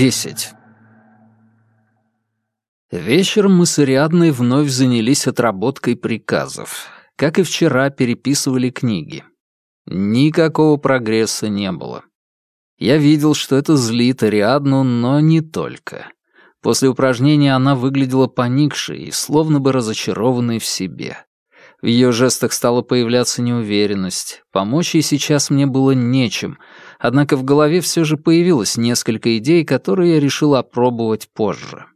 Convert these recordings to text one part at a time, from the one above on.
Десять. Вечером мы с Ариадной вновь занялись отработкой приказов. Как и вчера, переписывали книги. Никакого прогресса не было. Я видел, что это злит Ариадну, но не только. После упражнения она выглядела поникшей и словно бы разочарованной в себе. В ее жестах стала появляться неуверенность. Помочь ей сейчас мне было нечем, однако в голове все же появилось несколько идей, которые я решил опробовать позже.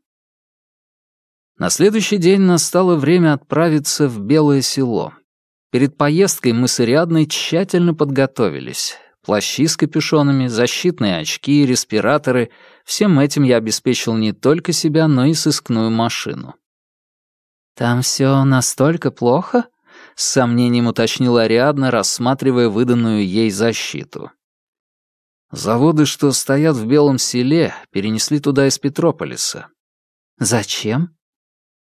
На следующий день настало время отправиться в Белое село. Перед поездкой мы с Ариадной тщательно подготовились. Плащи с капюшонами, защитные очки респираторы — всем этим я обеспечил не только себя, но и сыскную машину. «Там все настолько плохо?» — с сомнением уточнила Ариадна, рассматривая выданную ей защиту. Заводы, что стоят в Белом селе, перенесли туда из Петрополиса. Зачем?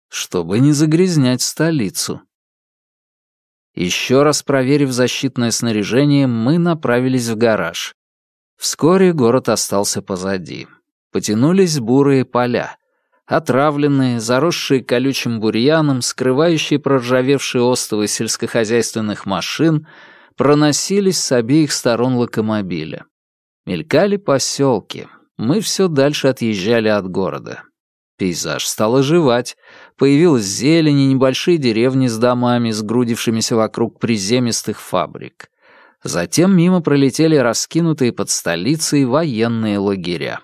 Чтобы не загрязнять столицу. Еще раз проверив защитное снаряжение, мы направились в гараж. Вскоре город остался позади. Потянулись бурые поля. Отравленные, заросшие колючим бурьяном, скрывающие проржавевшие остовы сельскохозяйственных машин, проносились с обеих сторон локомобиля. Мелькали поселки. Мы все дальше отъезжали от города. Пейзаж стал оживать. Появилась зелень и небольшие деревни с домами, сгрудившимися вокруг приземистых фабрик. Затем мимо пролетели раскинутые под столицей военные лагеря.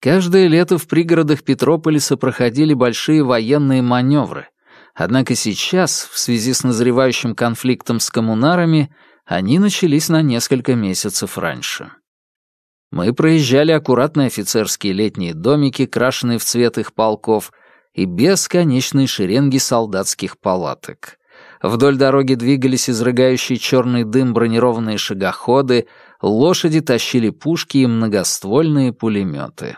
Каждое лето в пригородах Петрополиса проходили большие военные маневры, однако сейчас, в связи с назревающим конфликтом с коммунарами, они начались на несколько месяцев раньше. Мы проезжали аккуратные офицерские летние домики, крашенные в цвет их полков, и бесконечные шеренги солдатских палаток. Вдоль дороги двигались изрыгающие черный дым бронированные шагоходы, лошади тащили пушки и многоствольные пулеметы.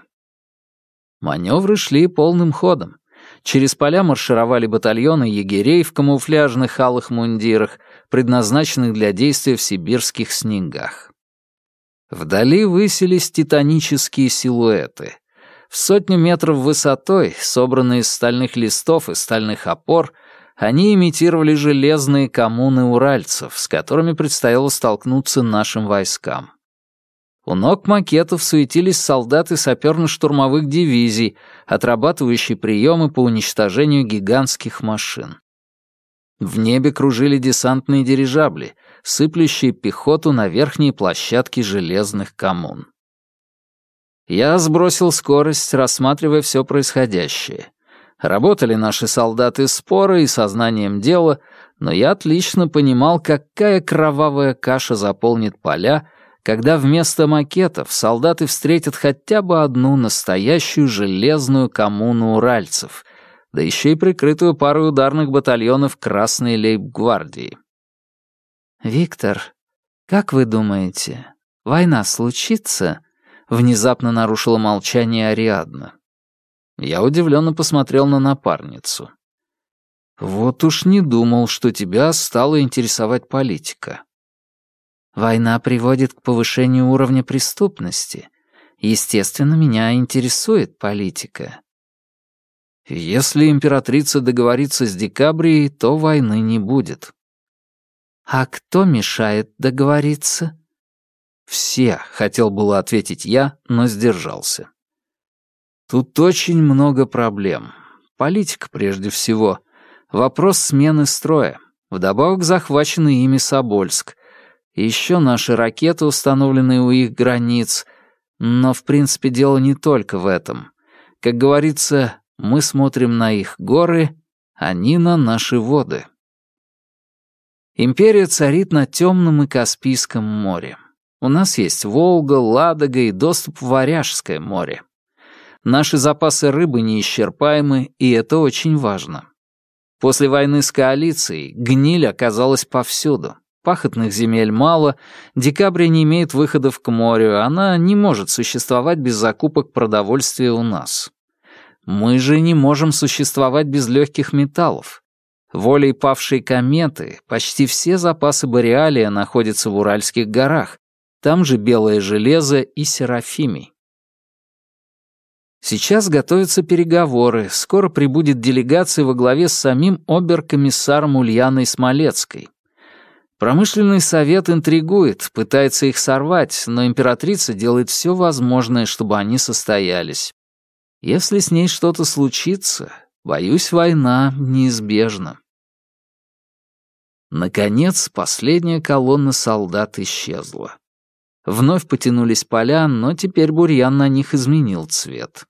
Маневры шли полным ходом. Через поля маршировали батальоны егерей в камуфляжных алых мундирах, предназначенных для действия в сибирских снегах. Вдали высились титанические силуэты. В сотню метров высотой, собранные из стальных листов и стальных опор, они имитировали железные коммуны уральцев, с которыми предстояло столкнуться нашим войскам. У ног макетов суетились солдаты саперно-штурмовых дивизий, отрабатывающие приемы по уничтожению гигантских машин. В небе кружили десантные дирижабли, сыплющие пехоту на верхние площадки железных коммун. Я сбросил скорость, рассматривая все происходящее. Работали наши солдаты споро и сознанием дела, но я отлично понимал, какая кровавая каша заполнит поля, когда вместо макетов солдаты встретят хотя бы одну настоящую железную коммуну уральцев, да еще и прикрытую парой ударных батальонов Красной лейб-гвардии. «Виктор, как вы думаете, война случится?» — внезапно нарушила молчание Ариадна. Я удивленно посмотрел на напарницу. «Вот уж не думал, что тебя стала интересовать политика». Война приводит к повышению уровня преступности. Естественно, меня интересует политика. Если императрица договорится с Декабрией, то войны не будет. А кто мешает договориться? Все, хотел было ответить я, но сдержался. Тут очень много проблем. Политика прежде всего. Вопрос смены строя. Вдобавок захваченный ими Собольск. Еще наши ракеты, установленные у их границ. Но, в принципе, дело не только в этом. Как говорится, мы смотрим на их горы, они на наши воды. Империя царит на Темном и Каспийском море. У нас есть Волга, Ладога и доступ в Варяжское море. Наши запасы рыбы неисчерпаемы, и это очень важно. После войны с коалицией гниль оказалась повсюду. Пахотных земель мало, декабрь не имеет выходов к морю, она не может существовать без закупок продовольствия у нас. Мы же не можем существовать без легких металлов. Волей павшей кометы почти все запасы Бореалия находятся в Уральских горах, там же белое железо и Серафимий. Сейчас готовятся переговоры, скоро прибудет делегация во главе с самим оберкомиссаром Ульяной Смолецкой. Промышленный совет интригует, пытается их сорвать, но императрица делает все возможное, чтобы они состоялись. Если с ней что-то случится, боюсь, война неизбежна. Наконец, последняя колонна солдат исчезла. Вновь потянулись поля, но теперь бурьян на них изменил цвет.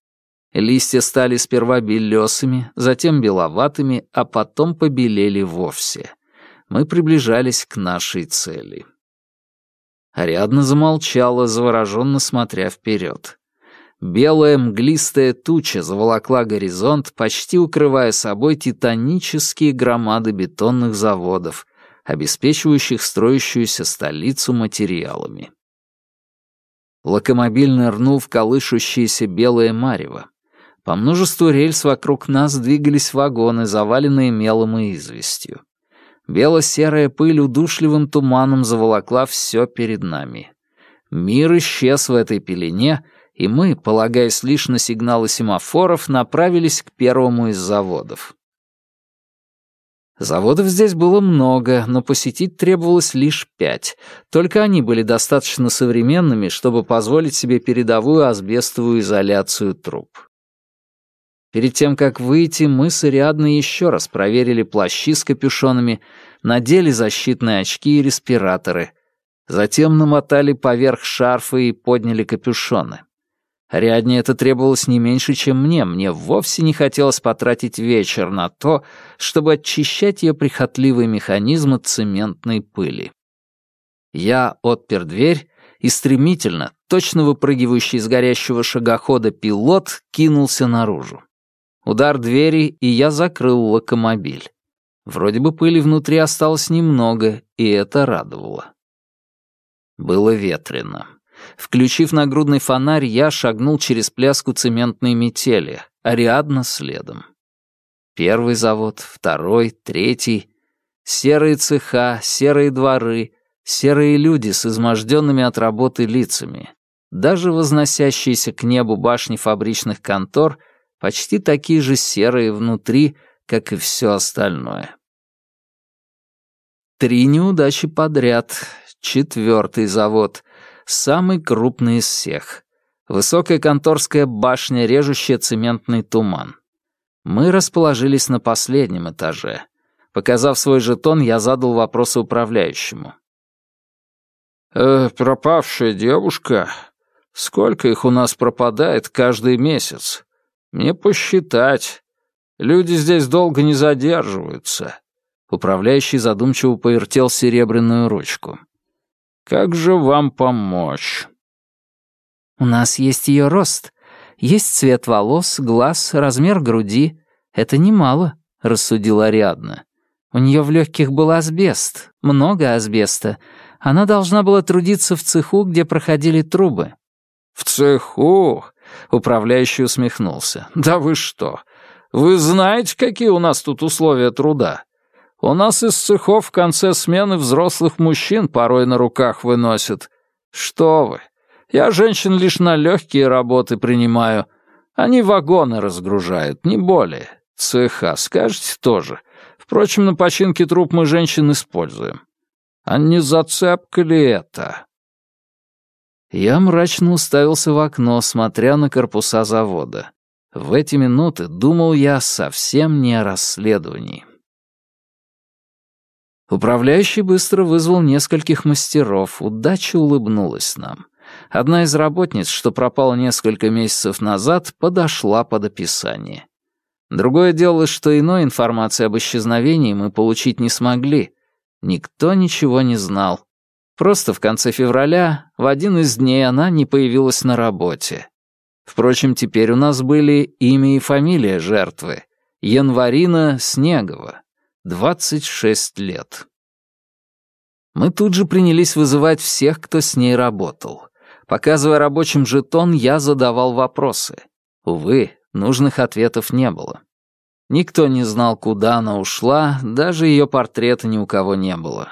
Листья стали сперва белесыми, затем беловатыми, а потом побелели вовсе. Мы приближались к нашей цели. Ариадна замолчала, завороженно смотря вперед. Белая мглистая туча заволокла горизонт, почти укрывая собой титанические громады бетонных заводов, обеспечивающих строящуюся столицу материалами. Локомобиль нырнул в колышущееся белое марево. По множеству рельс вокруг нас двигались вагоны, заваленные мелом и известью. Бело-серая пыль удушливым туманом заволокла все перед нами. Мир исчез в этой пелене, и мы, полагаясь лишь на сигналы семафоров, направились к первому из заводов. Заводов здесь было много, но посетить требовалось лишь пять. Только они были достаточно современными, чтобы позволить себе передовую асбестовую изоляцию труб. Перед тем, как выйти, мы с Ариадной еще раз проверили плащи с капюшонами, надели защитные очки и респираторы. Затем намотали поверх шарфы и подняли капюшоны. Ариадне это требовалось не меньше, чем мне. Мне вовсе не хотелось потратить вечер на то, чтобы очищать ее прихотливый механизм от цементной пыли. Я отпер дверь и стремительно, точно выпрыгивающий из горящего шагохода пилот, кинулся наружу. Удар двери, и я закрыл локомобиль. Вроде бы пыли внутри осталось немного, и это радовало. Было ветрено. Включив нагрудный фонарь, я шагнул через пляску цементной метели, Ариадна следом. Первый завод, второй, третий. Серые цеха, серые дворы, серые люди с изможденными от работы лицами. Даже возносящиеся к небу башни фабричных контор — почти такие же серые внутри, как и все остальное. Три неудачи подряд. Четвертый завод. Самый крупный из всех. Высокая конторская башня, режущая цементный туман. Мы расположились на последнем этаже. Показав свой жетон, я задал вопрос управляющему. «Э, «Пропавшая девушка? Сколько их у нас пропадает каждый месяц? Мне посчитать. Люди здесь долго не задерживаются. Управляющий задумчиво повертел серебряную ручку. Как же вам помочь? У нас есть ее рост. Есть цвет волос, глаз, размер груди. Это немало, рассудила Ариадна. У нее в легких был асбест, много асбеста. Она должна была трудиться в цеху, где проходили трубы. «В цеху? Управляющий усмехнулся. «Да вы что? Вы знаете, какие у нас тут условия труда? У нас из цехов в конце смены взрослых мужчин порой на руках выносят. Что вы? Я женщин лишь на легкие работы принимаю. Они вагоны разгружают, не более. Цеха, скажете тоже. Впрочем, на починке труп мы женщин используем. А не зацепка ли это?» Я мрачно уставился в окно, смотря на корпуса завода. В эти минуты думал я совсем не о расследовании. Управляющий быстро вызвал нескольких мастеров, удача улыбнулась нам. Одна из работниц, что пропала несколько месяцев назад, подошла под описание. Другое дело, что иной информации об исчезновении мы получить не смогли. Никто ничего не знал. Просто в конце февраля, в один из дней, она не появилась на работе. Впрочем, теперь у нас были имя и фамилия жертвы. Январина Снегова, 26 лет. Мы тут же принялись вызывать всех, кто с ней работал. Показывая рабочим жетон, я задавал вопросы. Увы, нужных ответов не было. Никто не знал, куда она ушла, даже ее портрета ни у кого не было.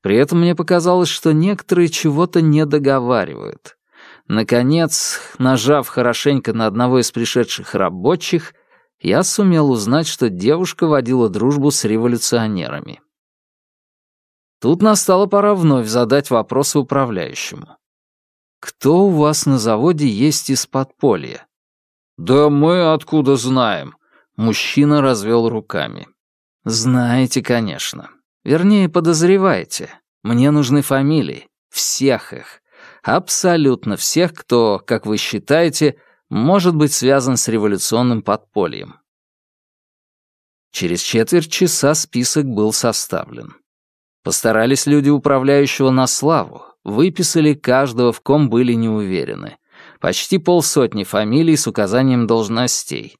При этом мне показалось, что некоторые чего-то не договаривают. Наконец, нажав хорошенько на одного из пришедших рабочих, я сумел узнать, что девушка водила дружбу с революционерами. Тут настала пора вновь задать вопросы управляющему. «Кто у вас на заводе есть из подполья?» «Да мы откуда знаем?» Мужчина развел руками. «Знаете, конечно. Вернее, подозреваете. Мне нужны фамилии. Всех их. Абсолютно всех, кто, как вы считаете, может быть связан с революционным подпольем. Через четверть часа список был составлен. Постарались люди управляющего на славу, выписали каждого, в ком были не уверены. Почти полсотни фамилий с указанием должностей.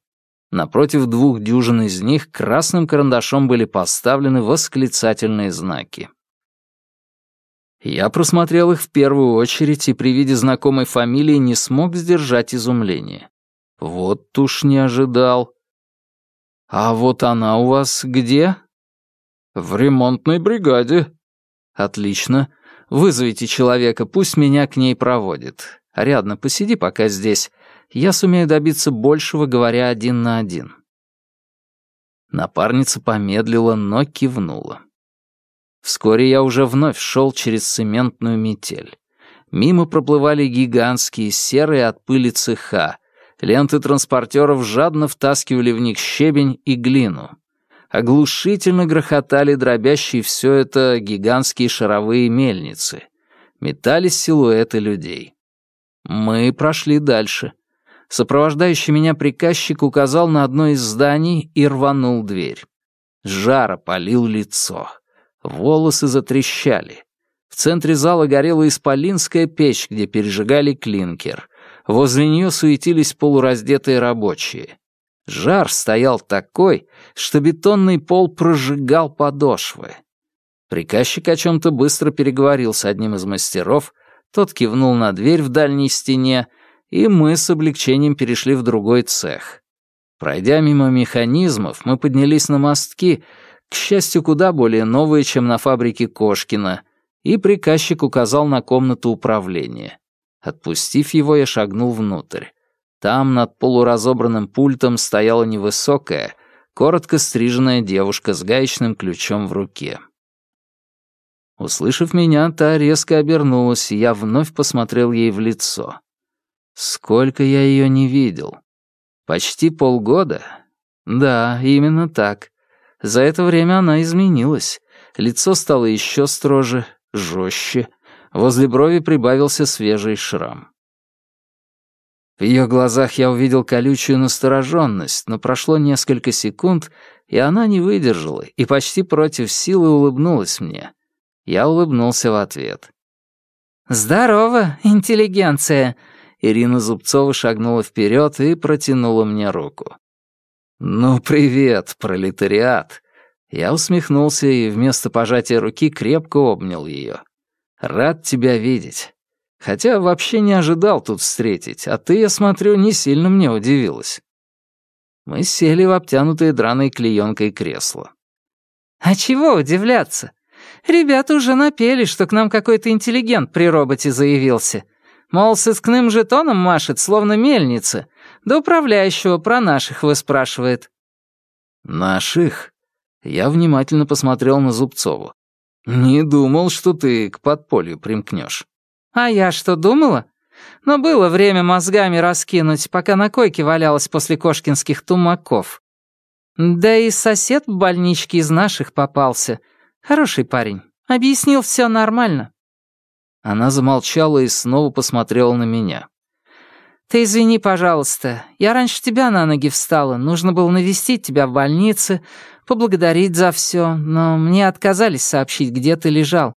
Напротив двух дюжин из них красным карандашом были поставлены восклицательные знаки. Я просмотрел их в первую очередь и при виде знакомой фамилии не смог сдержать изумление. Вот уж не ожидал. «А вот она у вас где?» «В ремонтной бригаде». «Отлично. Вызовите человека, пусть меня к ней проводит. Рядно посиди пока здесь. Я сумею добиться большего, говоря один на один». Напарница помедлила, но кивнула. Вскоре я уже вновь шел через цементную метель. Мимо проплывали гигантские серые от пыли цеха. Ленты транспортеров жадно втаскивали в них щебень и глину. Оглушительно грохотали дробящие все это гигантские шаровые мельницы. Метались силуэты людей. Мы прошли дальше. Сопровождающий меня приказчик указал на одно из зданий и рванул дверь. Жара полил лицо. Волосы затрещали. В центре зала горела исполинская печь, где пережигали клинкер. Возле нее суетились полураздетые рабочие. Жар стоял такой, что бетонный пол прожигал подошвы. Приказчик о чем-то быстро переговорил с одним из мастеров, тот кивнул на дверь в дальней стене, и мы с облегчением перешли в другой цех. Пройдя мимо механизмов, мы поднялись на мостки, к счастью, куда более новые, чем на фабрике Кошкина, и приказчик указал на комнату управления. Отпустив его, я шагнул внутрь. Там над полуразобранным пультом стояла невысокая, коротко стриженная девушка с гаечным ключом в руке. Услышав меня, та резко обернулась, и я вновь посмотрел ей в лицо. Сколько я ее не видел. Почти полгода? Да, именно так. За это время она изменилась. Лицо стало еще строже, жестче. Возле брови прибавился свежий шрам. В ее глазах я увидел колючую настороженность, но прошло несколько секунд, и она не выдержала и почти против силы улыбнулась мне. Я улыбнулся в ответ. «Здорово, интеллигенция!» Ирина Зубцова шагнула вперед и протянула мне руку. «Ну, привет, пролетариат!» Я усмехнулся и вместо пожатия руки крепко обнял ее. «Рад тебя видеть. Хотя вообще не ожидал тут встретить, а ты, я смотрю, не сильно мне удивилась». Мы сели в обтянутое драной клеенкой кресло. «А чего удивляться? Ребята уже напели, что к нам какой-то интеллигент при роботе заявился. Мол, с искным жетоном машет, словно мельница, да управляющего про наших выспрашивает». «Наших?» Я внимательно посмотрел на Зубцову. «Не думал, что ты к подполью примкнешь». «А я что, думала? Но было время мозгами раскинуть, пока на койке валялась после кошкинских тумаков. Да и сосед в больничке из наших попался. Хороший парень. Объяснил все нормально». Она замолчала и снова посмотрела на меня. «Ты извини, пожалуйста. Я раньше тебя на ноги встала. Нужно было навестить тебя в больнице, поблагодарить за все, но мне отказались сообщить, где ты лежал.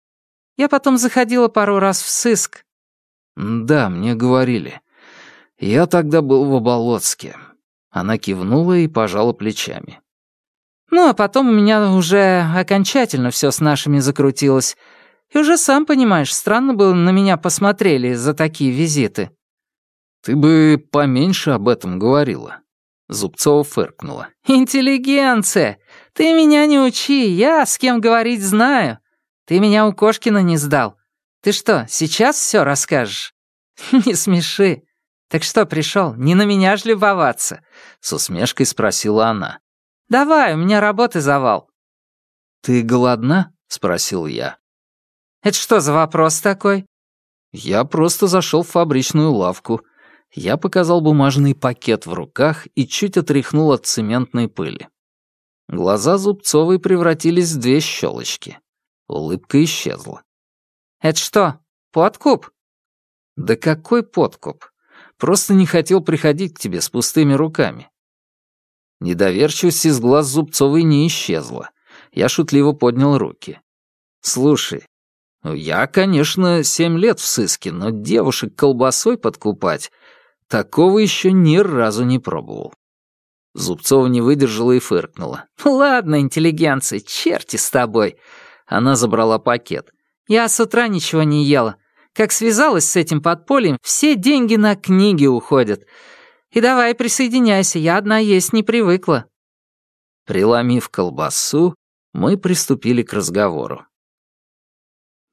Я потом заходила пару раз в сыск». «Да, мне говорили. Я тогда был в Оболоцке». Она кивнула и пожала плечами. «Ну, а потом у меня уже окончательно все с нашими закрутилось. И уже сам понимаешь, странно было на меня посмотрели за такие визиты». «Ты бы поменьше об этом говорила». Зубцова фыркнула. «Интеллигенция! Ты меня не учи, я с кем говорить знаю. Ты меня у Кошкина не сдал. Ты что, сейчас все расскажешь? Не смеши. Так что пришел, не на меня ж любоваться? С усмешкой спросила она. Давай, у меня работы завал. Ты голодна? Спросил я. Это что за вопрос такой? Я просто зашел в фабричную лавку. Я показал бумажный пакет в руках и чуть отряхнул от цементной пыли. Глаза Зубцовой превратились в две щелочки. Улыбка исчезла. «Это что, подкуп?» «Да какой подкуп? Просто не хотел приходить к тебе с пустыми руками». Недоверчивость из глаз Зубцовой не исчезла. Я шутливо поднял руки. «Слушай, ну, я, конечно, семь лет в сыске, но девушек колбасой подкупать такого еще ни разу не пробовал. Зубцова не выдержала и фыркнула. «Ладно, интеллигенция, черти с тобой!» Она забрала пакет. «Я с утра ничего не ела. Как связалась с этим подпольем, все деньги на книги уходят. И давай присоединяйся, я одна есть не привыкла». Приломив колбасу, мы приступили к разговору.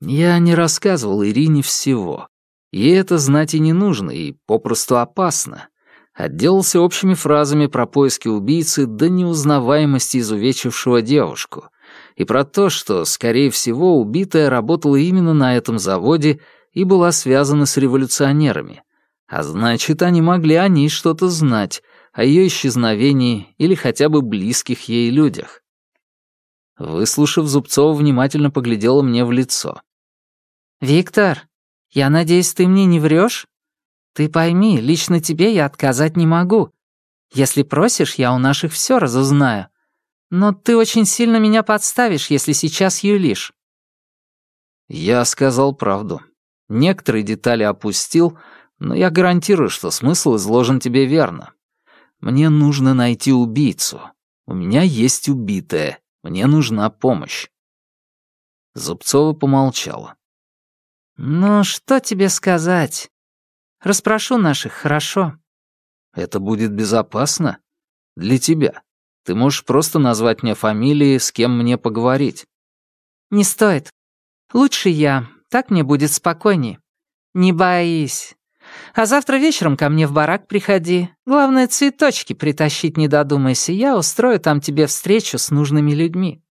Я не рассказывал Ирине всего. Ей это знать и не нужно, и попросту опасно. Отделался общими фразами про поиски убийцы до неузнаваемости изувечившего девушку. И про то, что, скорее всего, убитая работала именно на этом заводе и была связана с революционерами. А значит, они могли о ней что-то знать, о ее исчезновении или хотя бы близких ей людях. Выслушав, Зубцова внимательно поглядела мне в лицо. «Виктор, я надеюсь, ты мне не врешь? Ты пойми, лично тебе я отказать не могу. Если просишь, я у наших все разузнаю. Но ты очень сильно меня подставишь, если сейчас юлишь». Я сказал правду. Некоторые детали опустил, но я гарантирую, что смысл изложен тебе верно. Мне нужно найти убийцу. У меня есть убитая. Мне нужна помощь. Зубцова помолчала. «Ну, что тебе сказать? Распрошу наших, хорошо?» «Это будет безопасно? Для тебя. Ты можешь просто назвать мне фамилии, с кем мне поговорить». «Не стоит. Лучше я. Так мне будет спокойней. Не боись. А завтра вечером ко мне в барак приходи. Главное, цветочки притащить не додумайся. Я устрою там тебе встречу с нужными людьми».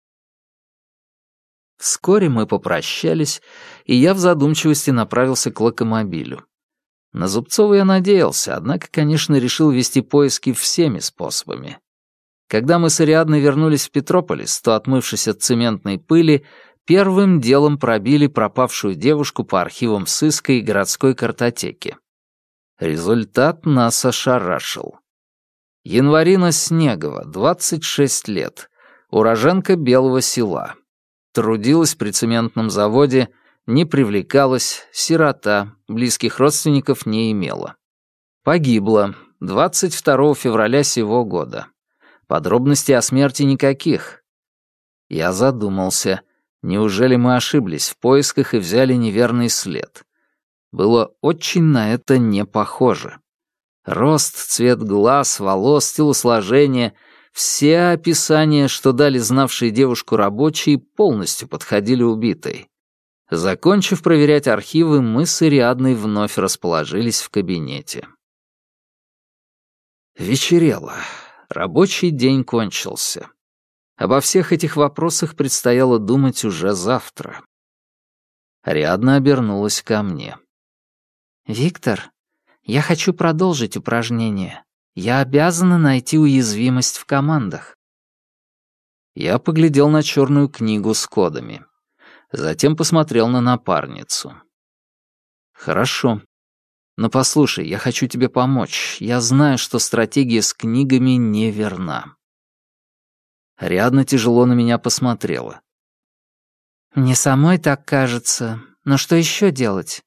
Вскоре мы попрощались, и я в задумчивости направился к локомобилю. На Зубцова я надеялся, однако, конечно, решил вести поиски всеми способами. Когда мы с Ариадной вернулись в Петрополис, то, отмывшись от цементной пыли, первым делом пробили пропавшую девушку по архивам сыска и городской картотеки. Результат нас ошарашил. Январина Снегова, 26 лет, уроженка Белого села. Трудилась при цементном заводе, не привлекалась, сирота, близких родственников не имела. Погибла 22 февраля сего года. Подробностей о смерти никаких. Я задумался, неужели мы ошиблись в поисках и взяли неверный след? Было очень на это не похоже. Рост, цвет глаз, волос, телосложение — все описания, что дали знавшие девушку рабочие, полностью подходили убитой. Закончив проверять архивы, мы с Ириадной вновь расположились в кабинете. Вечерело. Рабочий день кончился. Обо всех этих вопросах предстояло думать уже завтра. Ариадна обернулась ко мне. «Виктор, я хочу продолжить упражнение. Я обязана найти уязвимость в командах. Я поглядел на черную книгу с кодами. Затем посмотрел на напарницу. «Хорошо. Но послушай, я хочу тебе помочь. Я знаю, что стратегия с книгами неверна». Рядно тяжело на меня посмотрела. «Мне самой так кажется. Но что еще делать?»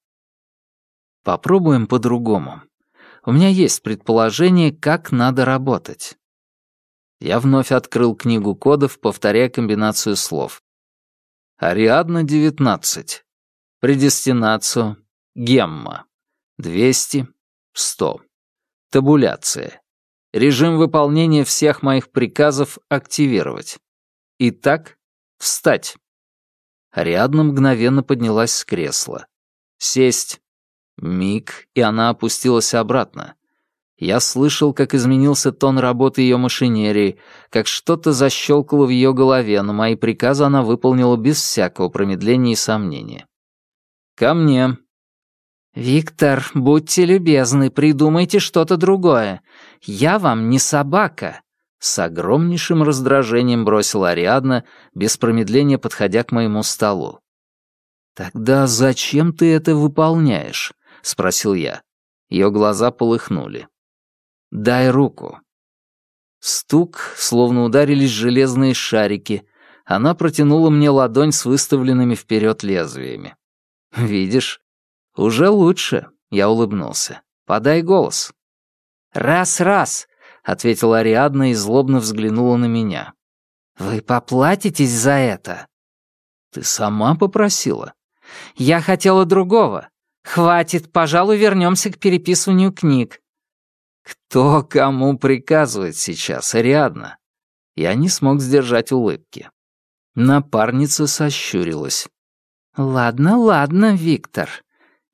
«Попробуем по-другому. У меня есть предположение, как надо работать. Я вновь открыл книгу кодов, повторяя комбинацию слов. Ариадна 19. Предестинацию. Гемма. 200. 100. Табуляция. Режим выполнения всех моих приказов активировать. Итак, встать. Ариадна мгновенно поднялась с кресла. «Сесть». Миг, и она опустилась обратно. Я слышал, как изменился тон работы ее машинерии, как что-то защелкало в ее голове, но мои приказы она выполнила без всякого промедления и сомнения. «Ко мне». «Виктор, будьте любезны, придумайте что-то другое. Я вам не собака». С огромнейшим раздражением бросила Ариадна, без промедления подходя к моему столу. «Тогда зачем ты это выполняешь?» — спросил я. Ее глаза полыхнули. «Дай руку». Стук, словно ударились железные шарики. Она протянула мне ладонь с выставленными вперед лезвиями. «Видишь, уже лучше», — я улыбнулся. «Подай голос». «Раз-раз», — ответила Ариадна и злобно взглянула на меня. «Вы поплатитесь за это?» «Ты сама попросила». «Я хотела другого. Хватит, пожалуй, вернемся к переписыванию книг». «Кто кому приказывает сейчас, Ариадна?» Я не смог сдержать улыбки. Напарница сощурилась. «Ладно, ладно, Виктор.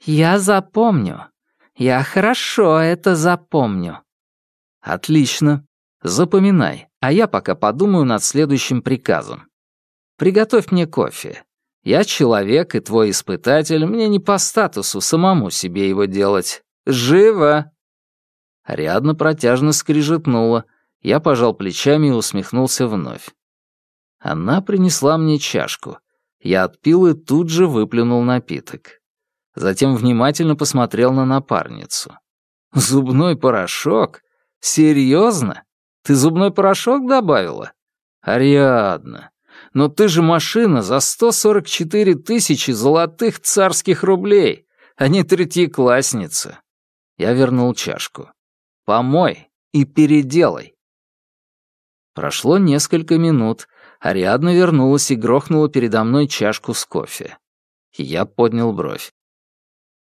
Я запомню. Я хорошо это запомню». «Отлично. Запоминай, а я пока подумаю над следующим приказом. Приготовь мне кофе. Я человек и твой испытатель, мне не по статусу самому себе его делать. Живо!» Ариадна протяжно скрижетнула. Я пожал плечами и усмехнулся вновь. Она принесла мне чашку. Я отпил и тут же выплюнул напиток. Затем внимательно посмотрел на напарницу. «Зубной порошок? Серьезно? Ты зубной порошок добавила? Ариадна, но ты же машина за 144 тысячи золотых царских рублей, а не третьеклассница. Я вернул чашку. Помой и переделай. Прошло несколько минут. Ариадна вернулась и грохнула передо мной чашку с кофе. Я поднял бровь.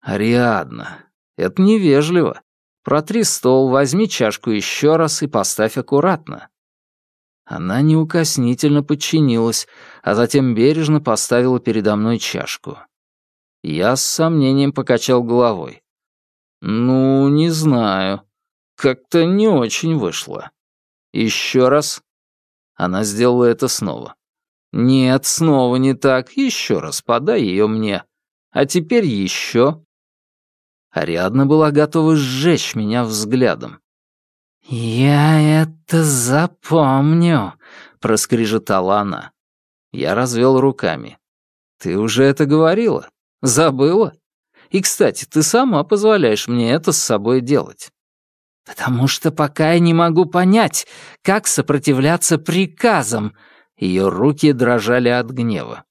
«Ариадна, это невежливо. Протри стол, возьми чашку еще раз и поставь аккуратно. Она неукоснительно подчинилась, а затем бережно поставила передо мной чашку. Я с сомнением покачал головой. «Ну, не знаю. Как-то не очень вышло. Еще раз». Она сделала это снова. «Нет, снова не так. Еще раз подай ее мне. А теперь еще». Ариадна была готова сжечь меня взглядом. «Я это запомню», — проскрежетала она. Я развел руками. «Ты уже это говорила? Забыла? И, кстати, ты сама позволяешь мне это с собой делать». «Потому что пока я не могу понять, как сопротивляться приказам». Ее руки дрожали от гнева.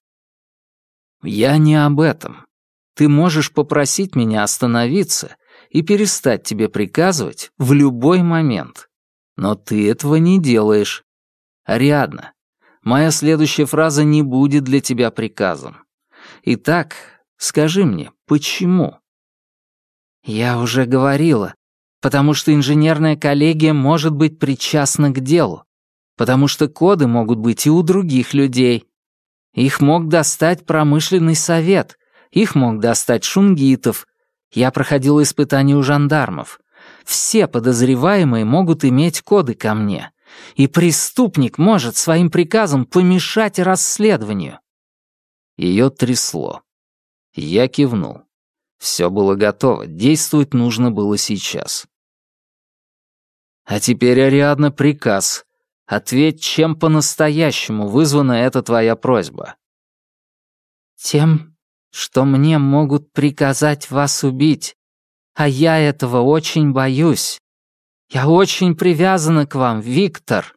«Я не об этом. Ты можешь попросить меня остановиться и перестать тебе приказывать в любой момент. Но ты этого не делаешь. Ариадна, моя следующая фраза не будет для тебя приказом. Итак, скажи мне, почему? Я уже говорила, потому что инженерная коллегия может быть причастна к делу, потому что коды могут быть и у других людей. Их мог достать промышленный совет, их мог достать Шунгитов, я проходила испытания у жандармов. Все подозреваемые могут иметь коды ко мне. И преступник может своим приказом помешать расследованию. Ее трясло. Я кивнул. Все было готово, действовать нужно было сейчас. А теперь, Ариадна, приказ. Ответь, чем по-настоящему вызвана эта твоя просьба. Тем, что мне могут приказать вас убить, а я этого очень боюсь. Я очень привязана к вам, Виктор».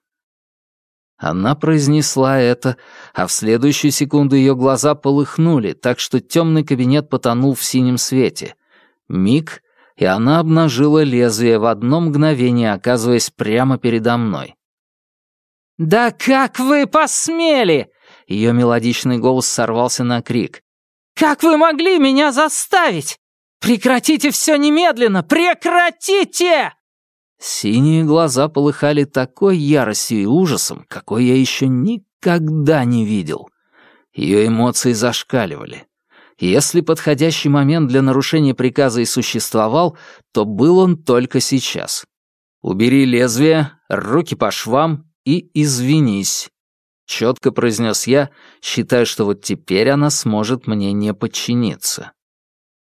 Она произнесла это, а в следующую секунду ее глаза полыхнули, так что темный кабинет потонул в синем свете. Миг, и она обнажила лезвие в одно мгновение, оказываясь прямо передо мной. «Да как вы посмели!» Ее мелодичный голос сорвался на крик. «Как вы могли меня заставить? Прекратите все немедленно! Прекратите!» Синие глаза полыхали такой яростью и ужасом, какой я еще никогда не видел. Ее эмоции зашкаливали. Если подходящий момент для нарушения приказа и существовал, то был он только сейчас. «Убери лезвие, руки по швам и извинись», — четко произнес я, считая, что вот теперь она сможет мне не подчиниться.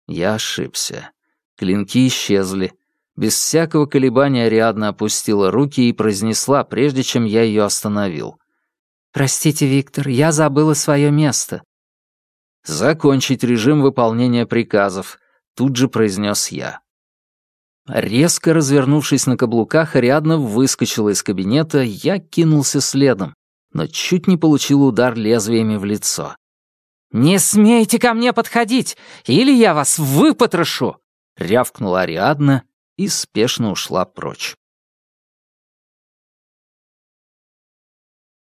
Я ошибся. Клинки исчезли. Без всякого колебания Ариадна опустила руки и произнесла, прежде чем я ее остановил. «Простите, Виктор, я забыла свое место». «Закончить режим выполнения приказов», — тут же произнес я. Резко развернувшись на каблуках, Ариадна выскочила из кабинета, я кинулся следом, но чуть не получил удар лезвиями в лицо. «Не смейте ко мне подходить, или я вас выпотрошу!» — рявкнула Ариадна и спешно ушла прочь.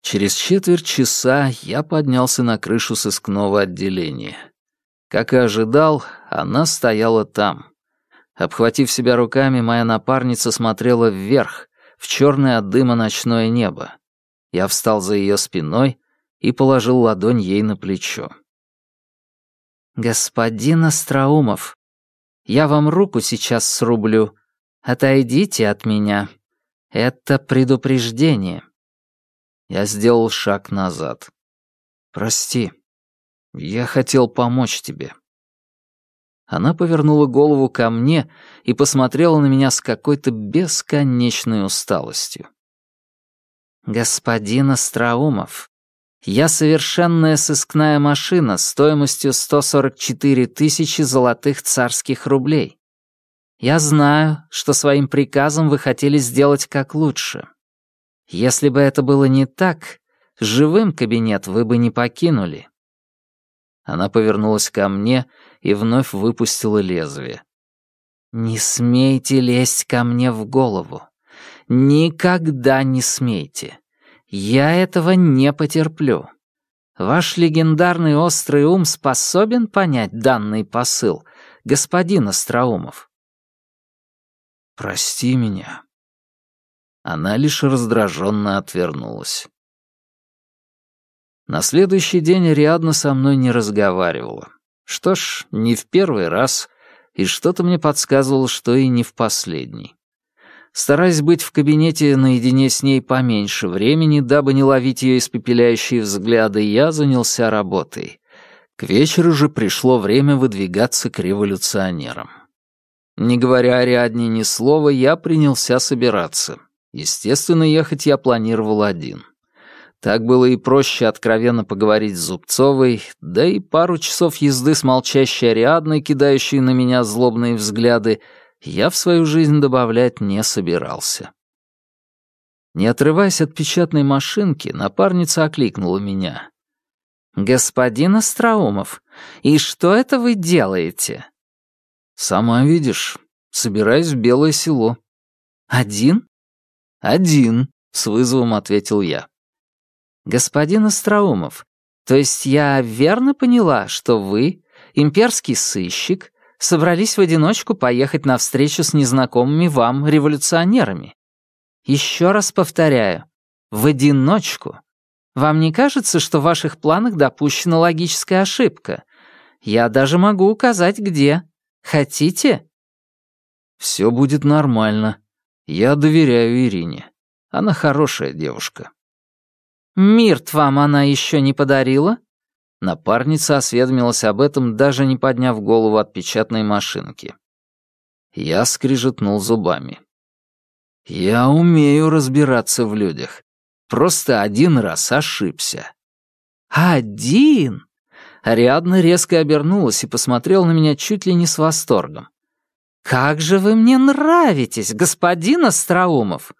Через четверть часа я поднялся на крышу сыскного отделения. Как и ожидал, она стояла там. Обхватив себя руками, моя напарница смотрела вверх, в черное от дыма ночное небо. Я встал за ее спиной и положил ладонь ей на плечо. «Господин Остроумов, я вам руку сейчас срублю. Отойдите от меня. Это предупреждение». Я сделал шаг назад. «Прости. Я хотел помочь тебе». Она повернула голову ко мне и посмотрела на меня с какой-то бесконечной усталостью. «Господин Остроумов, я совершенная сыскная машина стоимостью 144 тысячи золотых царских рублей. Я знаю, что своим приказом вы хотели сделать как лучше. Если бы это было не так, живым кабинет вы бы не покинули. Она повернулась ко мне и вновь выпустила лезвие. «Не смейте лезть ко мне в голову. Никогда не смейте. Я этого не потерплю. Ваш легендарный острый ум способен понять данный посыл, господин Остроумов?» «Прости меня», она лишь раздраженно отвернулась. На следующий день Ариадна со мной не разговаривала. Что ж, не в первый раз, и что-то мне подсказывало, что и не в последний. Стараясь быть в кабинете наедине с ней поменьше времени, дабы не ловить ее испепеляющие взгляды, я занялся работой. К вечеру же пришло время выдвигаться к революционерам. Не говоря Ариадне ни слова, я принялся собираться. Естественно, ехать я планировал один. Так было и проще откровенно поговорить с Зубцовой, да и пару часов езды с молчащей Ариадной, кидающей на меня злобные взгляды, я в свою жизнь добавлять не собирался. Не отрываясь от печатной машинки, напарница окликнула меня. «Господин Остроумов, и что это вы делаете?» «Сама видишь, собираюсь в Белое село». «Один?» «Один», — с вызовом ответил я. «Господин Остроумов, то есть я верно поняла, что вы, имперский сыщик, собрались в одиночку поехать на встречу с незнакомыми вам революционерами? Еще раз повторяю, в одиночку. Вам не кажется, что в ваших планах допущена логическая ошибка? Я даже могу указать, где. Хотите?» «Все будет нормально», я доверяю Ирине. Она хорошая девушка. Мирт вам она еще не подарила? Напарница осведомилась об этом, даже не подняв голову от печатной машинки. Я скрижетнул зубами. Я умею разбираться в людях. Просто один раз ошибся. Один? Ариадна резко обернулась и посмотрела на меня чуть ли не с восторгом. «Как же вы мне нравитесь, господин Остроумов!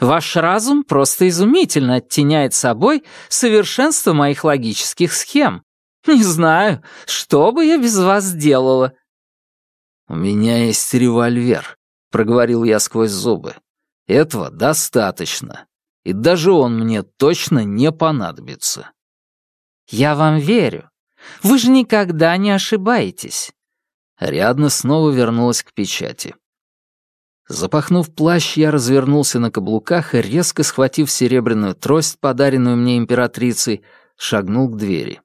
Ваш разум просто изумительно оттеняет собой совершенство моих логических схем. Не знаю, что бы я без вас сделала». «У меня есть револьвер», — проговорил я сквозь зубы. «Этого достаточно, и даже он мне точно не понадобится». «Я вам верю. Вы же никогда не ошибаетесь. Рядно снова вернулась к печати. Запахнув плащ, я развернулся на каблуках и, резко схватив серебряную трость, подаренную мне императрицей, шагнул к двери.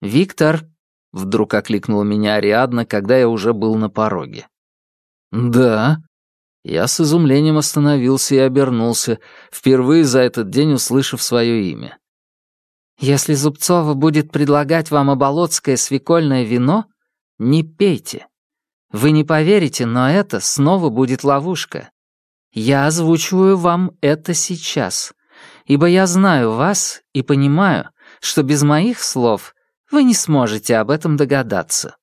«Виктор!» — вдруг окликнула меня Ариадна, когда я уже был на пороге. «Да?» Я с изумлением остановился и обернулся, впервые за этот день услышав свое имя. «Если Зубцова будет предлагать вам оболоцкое свекольное вино, не пейте. Вы не поверите, но это снова будет ловушка. Я озвучиваю вам это сейчас, ибо я знаю вас и понимаю, что без моих слов вы не сможете об этом догадаться.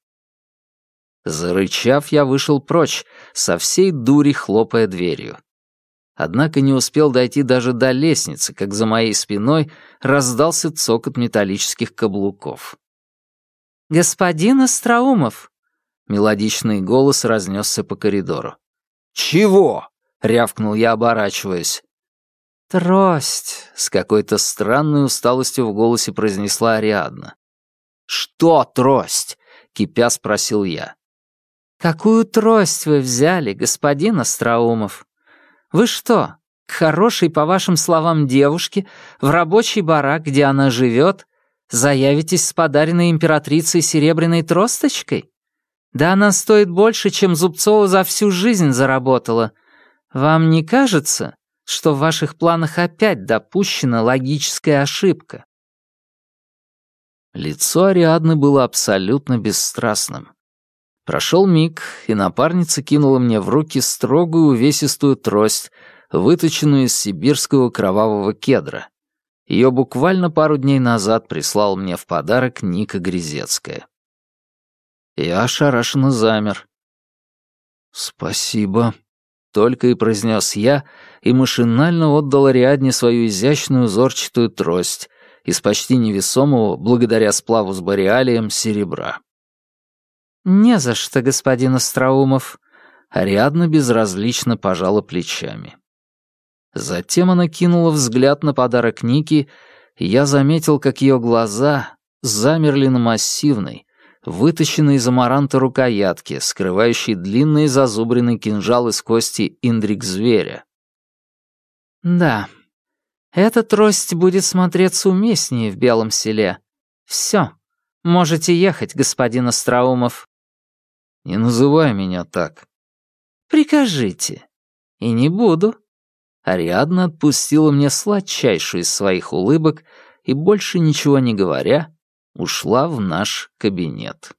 Зарычав, я вышел прочь, со всей дури хлопая дверью. Однако не успел дойти даже до лестницы, как за моей спиной раздался цокот металлических каблуков. «Господин Остроумов!» Мелодичный голос разнесся по коридору. «Чего?» — рявкнул я, оборачиваясь. «Трость!» — с какой-то странной усталостью в голосе произнесла Ариадна. «Что трость?» — кипя спросил я. «Какую трость вы взяли, господин Остроумов? Вы что, к хорошей, по вашим словам, девушке в рабочий барак, где она живет, заявитесь с подаренной императрицей серебряной тросточкой? Да она стоит больше, чем Зубцова за всю жизнь заработала. Вам не кажется, что в ваших планах опять допущена логическая ошибка?» Лицо Ариадны было абсолютно бесстрастным. Прошел миг, и напарница кинула мне в руки строгую увесистую трость, выточенную из сибирского кровавого кедра. Ее буквально пару дней назад прислал мне в подарок Ника Грязецкая. Я ошарашенно замер. «Спасибо», — только и произнес я, и машинально отдал Ариадне свою изящную узорчатую трость из почти невесомого, благодаря сплаву с бариалием, серебра. «Не за что, господин Остроумов». Ариадна безразлично пожала плечами. Затем она кинула взгляд на подарок Ники, и я заметил, как ее глаза замерли на массивной, вытащенной из амаранта рукоятке, скрывающей длинный зазубренный кинжал из кости индрик-зверя. «Да, эта трость будет смотреться уместнее в Белом селе. Все, можете ехать, господин Остроумов». Не называй меня так. Прикажите. И не буду. Ариадна отпустила мне сладчайшую из своих улыбок и, больше ничего не говоря, ушла в наш кабинет.